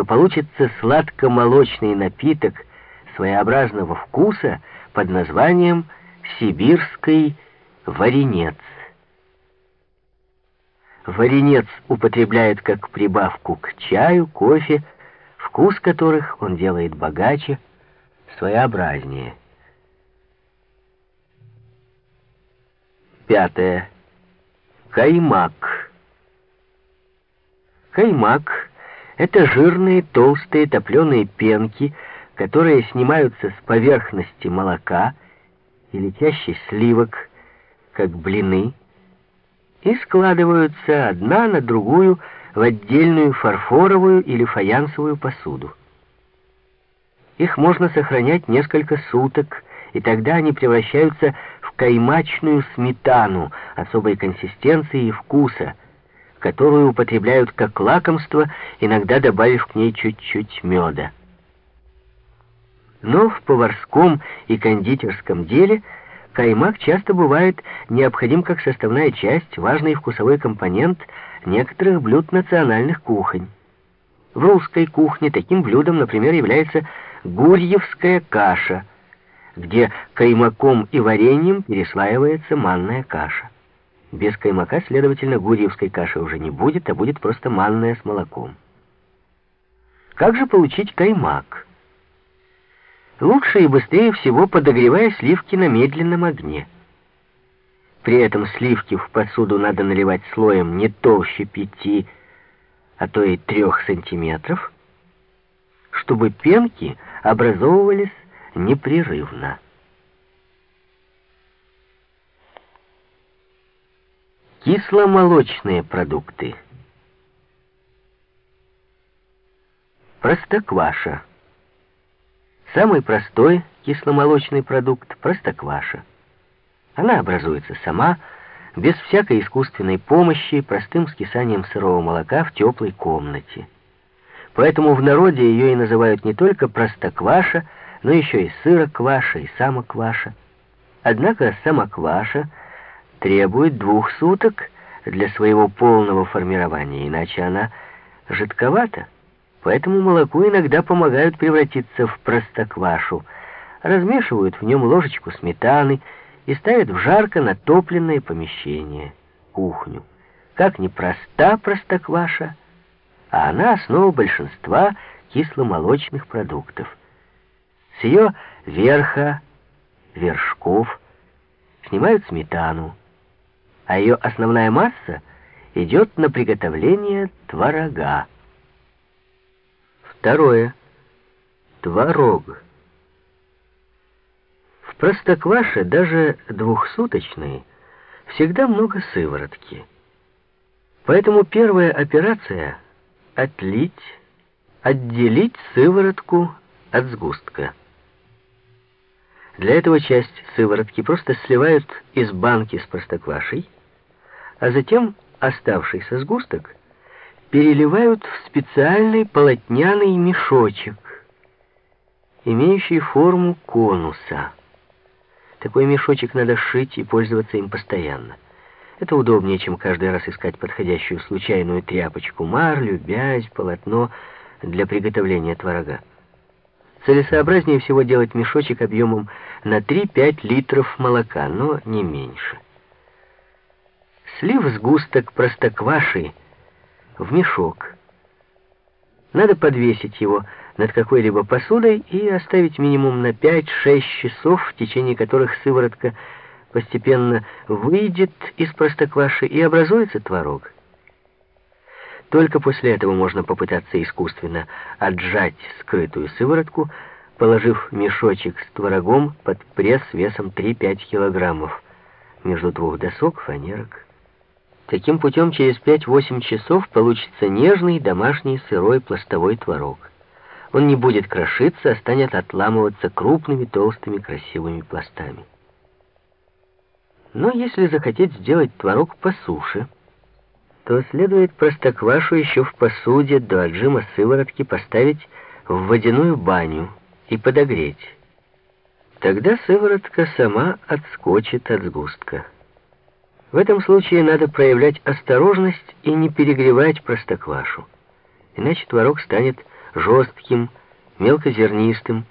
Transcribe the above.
то получится сладко-молочный напиток своеобразного вкуса под названием «сибирский варенец». Варенец употребляют как прибавку к чаю, кофе, вкус которых он делает богаче, своеобразнее. Пятое. Каймак. Каймак — это жирные, толстые, топленые пенки, которые снимаются с поверхности молока и летящий сливок, как блины, и складываются одна на другую в отдельную фарфоровую или фаянсовую посуду. Их можно сохранять несколько суток, и тогда они превращаются в каймачную сметану особой консистенции и вкуса, которую употребляют как лакомство, иногда добавив к ней чуть-чуть меда. Но в поварском и кондитерском деле – Каймак часто бывает необходим как составная часть, важный вкусовой компонент некоторых блюд национальных кухонь. В русской кухне таким блюдом, например, является гурьевская каша, где каймаком и вареньем переслаивается манная каша. Без каймака, следовательно, гурьевской каши уже не будет, а будет просто манная с молоком. Как же получить каймак? Лучше и быстрее всего подогревая сливки на медленном огне. При этом сливки в посуду надо наливать слоем не толще пяти, а то и трех сантиметров, чтобы пенки образовывались непрерывно. Кисломолочные продукты. Простокваша. Самый простой кисломолочный продукт – простокваша. Она образуется сама, без всякой искусственной помощи, простым скисанием сырого молока в теплой комнате. Поэтому в народе ее и называют не только простокваша, но еще и сырокваша, и самокваша. Однако самокваша требует двух суток для своего полного формирования, иначе она жидковата. Поэтому молоку иногда помогают превратиться в простоквашу, размешивают в нем ложечку сметаны и ставят в жарко натопленное помещение, кухню. Как ни проста простокваша, а она основа большинства кисломолочных продуктов. С ее верха, вершков, снимают сметану, а ее основная масса идет на приготовление творога. Второе. Творог. В простокваше, даже двухсуточной, всегда много сыворотки. Поэтому первая операция — отлить, отделить сыворотку от сгустка. Для этого часть сыворотки просто сливают из банки с простоквашей, а затем оставшийся сгусток — переливают в специальный полотняный мешочек, имеющий форму конуса. Такой мешочек надо сшить и пользоваться им постоянно. Это удобнее, чем каждый раз искать подходящую случайную тряпочку, марлю, бязь, полотно для приготовления творога. Целесообразнее всего делать мешочек объемом на 3-5 литров молока, но не меньше. Слив сгусток простокваши в мешок. Надо подвесить его над какой-либо посудой и оставить минимум на 5-6 часов, в течение которых сыворотка постепенно выйдет из простокваши и образуется творог. Только после этого можно попытаться искусственно отжать скрытую сыворотку, положив мешочек с творогом под пресс весом 3-5 килограммов между двух досок фанерок. Таким путем через 5-8 часов получится нежный домашний сырой пластовой творог. Он не будет крошиться, а станет отламываться крупными, толстыми, красивыми пластами. Но если захотеть сделать творог по суше, то следует простоквашу еще в посуде до отжима сыворотки поставить в водяную баню и подогреть. Тогда сыворотка сама отскочит от сгустка. В этом случае надо проявлять осторожность и не перегревать простоквашу, иначе творог станет жестким, мелкозернистым,